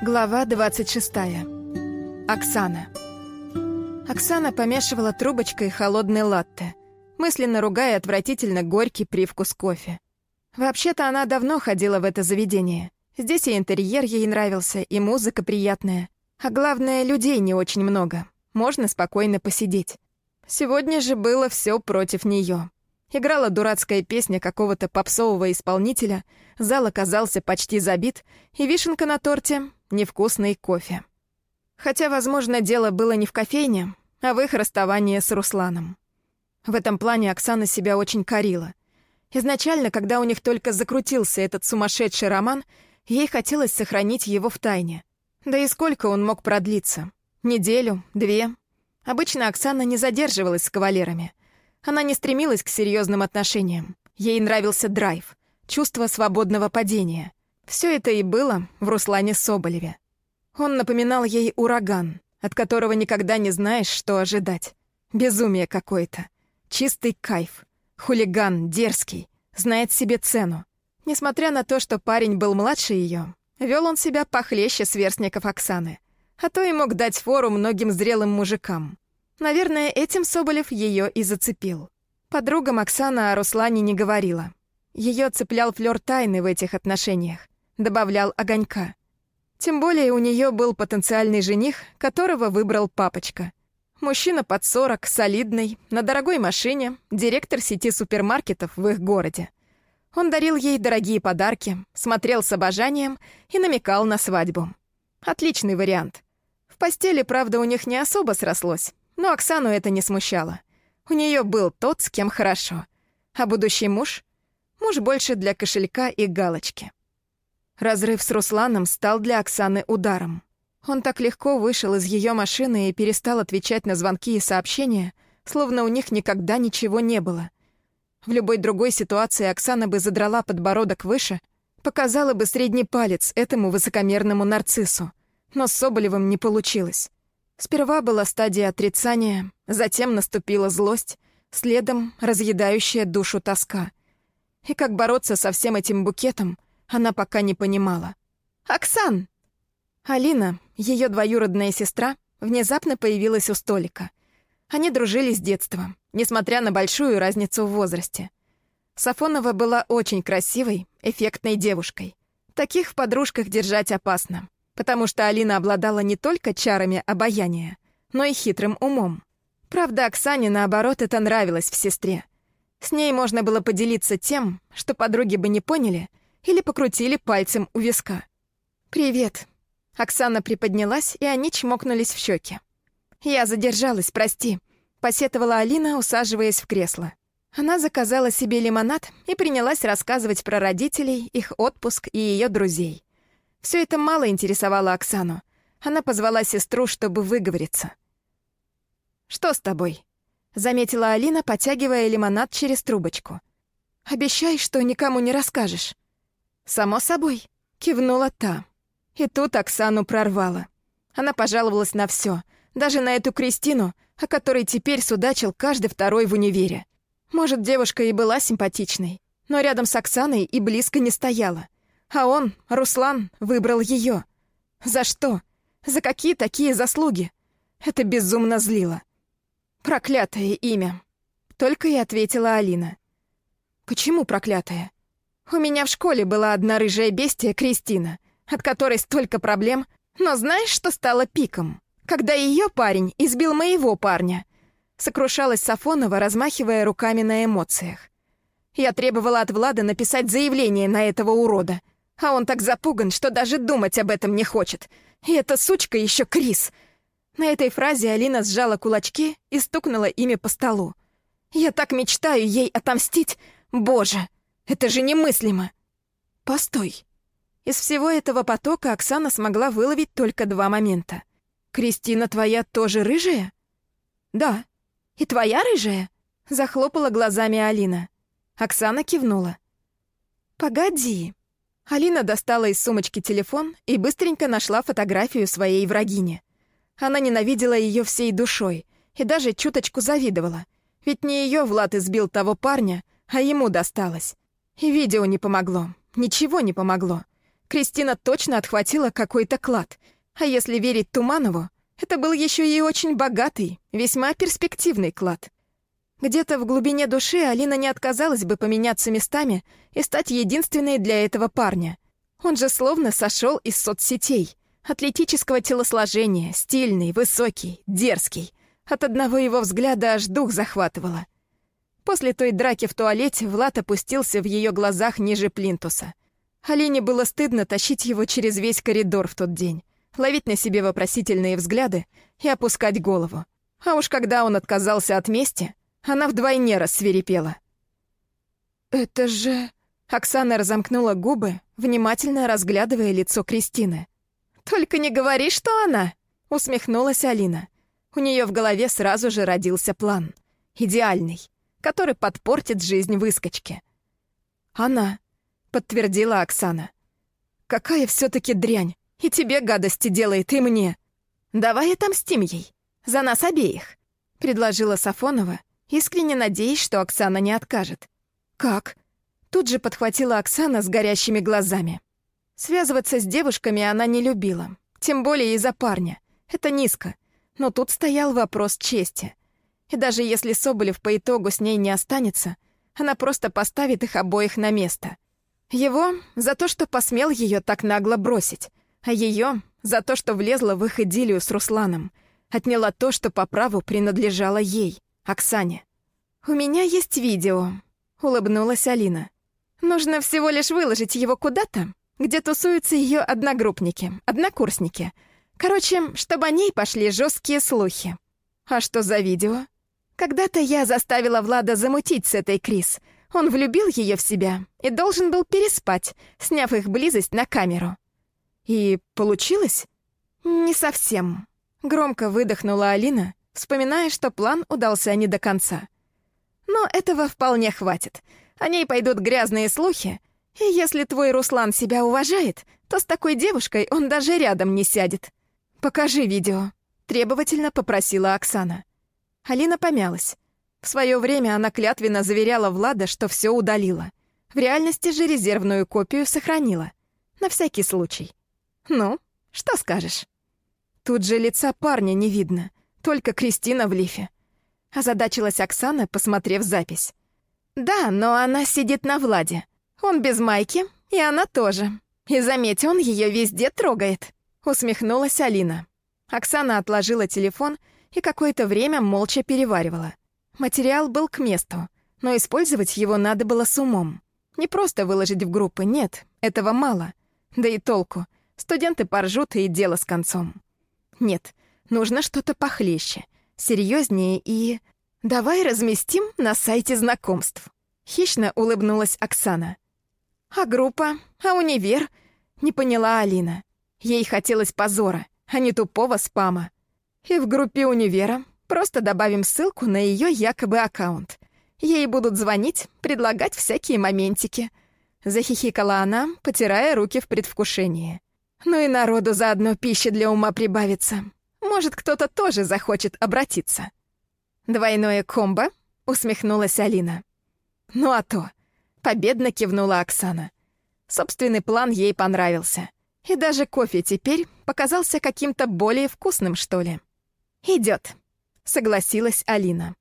Глава 26. Оксана. Оксана помешивала трубочкой холодный латте, мысленно ругая отвратительно горький привкус кофе. Вообще-то она давно ходила в это заведение. Здесь и интерьер ей нравился, и музыка приятная. А главное, людей не очень много. Можно спокойно посидеть. Сегодня же было все против нее. Играла дурацкая песня какого-то попсового исполнителя, зал оказался почти забит, и вишенка на торте — невкусный кофе. Хотя, возможно, дело было не в кофейне, а в их расставании с Русланом. В этом плане Оксана себя очень корила. Изначально, когда у них только закрутился этот сумасшедший роман, ей хотелось сохранить его в тайне. Да и сколько он мог продлиться? Неделю? Две? Обычно Оксана не задерживалась с кавалерами. Она не стремилась к серьезным отношениям. Ей нравился драйв, чувство свободного падения. Все это и было в Руслане Соболеве. Он напоминал ей ураган, от которого никогда не знаешь, что ожидать. Безумие какое-то. Чистый кайф. Хулиган, дерзкий, знает себе цену. Несмотря на то, что парень был младше ее, вел он себя похлеще сверстников Оксаны. А то и мог дать фору многим зрелым мужикам. Наверное, этим Соболев ее и зацепил. Подругам Оксана о Руслане не говорила. Ее цеплял флёр тайны в этих отношениях, добавлял огонька. Тем более у нее был потенциальный жених, которого выбрал папочка. Мужчина под 40, солидный, на дорогой машине, директор сети супермаркетов в их городе. Он дарил ей дорогие подарки, смотрел с обожанием и намекал на свадьбу. Отличный вариант. В постели, правда, у них не особо срослось, но Оксану это не смущало. У нее был тот, с кем хорошо. А будущий муж? Муж больше для кошелька и галочки. Разрыв с Русланом стал для Оксаны ударом. Он так легко вышел из ее машины и перестал отвечать на звонки и сообщения, словно у них никогда ничего не было. В любой другой ситуации Оксана бы задрала подбородок выше, показала бы средний палец этому высокомерному нарциссу. Но с Соболевым не получилось. Сперва была стадия отрицания, затем наступила злость, следом разъедающая душу тоска. И как бороться со всем этим букетом, она пока не понимала. «Оксан!» Алина, ее двоюродная сестра, внезапно появилась у столика. Они дружили с детства, несмотря на большую разницу в возрасте. Сафонова была очень красивой, эффектной девушкой. Таких в подружках держать опасно потому что Алина обладала не только чарами обаяния, но и хитрым умом. Правда, Оксане, наоборот, это нравилось в сестре. С ней можно было поделиться тем, что подруги бы не поняли или покрутили пальцем у виска. «Привет». Оксана приподнялась, и они чмокнулись в щеки. «Я задержалась, прости», — посетовала Алина, усаживаясь в кресло. Она заказала себе лимонад и принялась рассказывать про родителей, их отпуск и ее друзей. Все это мало интересовало Оксану. Она позвала сестру, чтобы выговориться. «Что с тобой?» — заметила Алина, потягивая лимонад через трубочку. «Обещай, что никому не расскажешь». «Само собой», — кивнула та. И тут Оксану прорвало. Она пожаловалась на все, даже на эту Кристину, о которой теперь судачил каждый второй в универе. Может, девушка и была симпатичной, но рядом с Оксаной и близко не стояла — а он, Руслан, выбрал ее. За что? За какие такие заслуги? Это безумно злило. Проклятое имя. Только и ответила Алина. Почему проклятое? У меня в школе была одна рыжая бестия Кристина, от которой столько проблем, но знаешь, что стало пиком? Когда ее парень избил моего парня. Сокрушалась Сафонова, размахивая руками на эмоциях. Я требовала от Влада написать заявление на этого урода — а он так запуган, что даже думать об этом не хочет. И эта сучка еще Крис. На этой фразе Алина сжала кулачки и стукнула ими по столу. Я так мечтаю ей отомстить. Боже, это же немыслимо. Постой. Из всего этого потока Оксана смогла выловить только два момента. «Кристина твоя тоже рыжая?» «Да». «И твоя рыжая?» — захлопала глазами Алина. Оксана кивнула. «Погоди, Алина достала из сумочки телефон и быстренько нашла фотографию своей врагини. Она ненавидела ее всей душой и даже чуточку завидовала. Ведь не ее Влад избил того парня, а ему досталось. И видео не помогло, ничего не помогло. Кристина точно отхватила какой-то клад. А если верить Туманову, это был еще и очень богатый, весьма перспективный клад. Где-то в глубине души Алина не отказалась бы поменяться местами и стать единственной для этого парня. Он же словно сошел из соцсетей. Атлетического телосложения, стильный, высокий, дерзкий. От одного его взгляда аж дух захватывало. После той драки в туалете Влад опустился в ее глазах ниже плинтуса. Алине было стыдно тащить его через весь коридор в тот день, ловить на себе вопросительные взгляды и опускать голову. А уж когда он отказался от мести, она вдвойне рассверепела. «Это же...» Оксана разомкнула губы, внимательно разглядывая лицо Кристины. «Только не говори, что она!» — усмехнулась Алина. У нее в голове сразу же родился план. Идеальный, который подпортит жизнь выскочки. «Она», — подтвердила Оксана. «Какая все таки дрянь! И тебе гадости делает, и мне! Давай отомстим ей! За нас обеих!» — предложила Сафонова, искренне надеясь, что Оксана не откажет. «Как?» Тут же подхватила Оксана с горящими глазами. Связываться с девушками она не любила, тем более из-за парня. Это низко. Но тут стоял вопрос чести. И даже если Соболев по итогу с ней не останется, она просто поставит их обоих на место. Его за то, что посмел ее так нагло бросить, а ее за то, что влезла в их идиллию с Русланом, отняла то, что по праву принадлежало ей. Оксане. «У меня есть видео», — улыбнулась Алина. «Нужно всего лишь выложить его куда-то, где тусуются ее одногруппники, однокурсники. Короче, чтобы о ней пошли жесткие слухи». «А что за видео?» «Когда-то я заставила Влада замутить с этой Крис. Он влюбил ее в себя и должен был переспать, сняв их близость на камеру». «И получилось?» «Не совсем». Громко выдохнула Алина, вспоминая, что план удался не до конца. Но этого вполне хватит. О ней пойдут грязные слухи, и если твой Руслан себя уважает, то с такой девушкой он даже рядом не сядет. «Покажи видео», — требовательно попросила Оксана. Алина помялась. В свое время она клятвенно заверяла Влада, что все удалила. В реальности же резервную копию сохранила. На всякий случай. «Ну, что скажешь?» Тут же лица парня не видно. Только Кристина в лифе. Озадачилась Оксана, посмотрев запись. Да, но она сидит на Владе. Он без майки, и она тоже. И заметь, он ее везде трогает. Усмехнулась Алина. Оксана отложила телефон и какое-то время молча переваривала. Материал был к месту, но использовать его надо было с умом. Не просто выложить в группы, нет, этого мало. Да и толку. Студенты поржут, и дело с концом. Нет, Нужно что-то похлеще, серьезнее и... Давай разместим на сайте знакомств. Хищно улыбнулась Оксана. А группа? А универ? Не поняла Алина. Ей хотелось позора, а не тупого спама. И в группе универа просто добавим ссылку на ее якобы аккаунт. Ей будут звонить, предлагать всякие моментики. Захихикала она, потирая руки в предвкушении. Ну и народу заодно пищи для ума прибавится. Может, кто-то тоже захочет обратиться. «Двойное комбо?» — усмехнулась Алина. «Ну а то!» — победно кивнула Оксана. Собственный план ей понравился. И даже кофе теперь показался каким-то более вкусным, что ли. «Идёт», — согласилась Алина.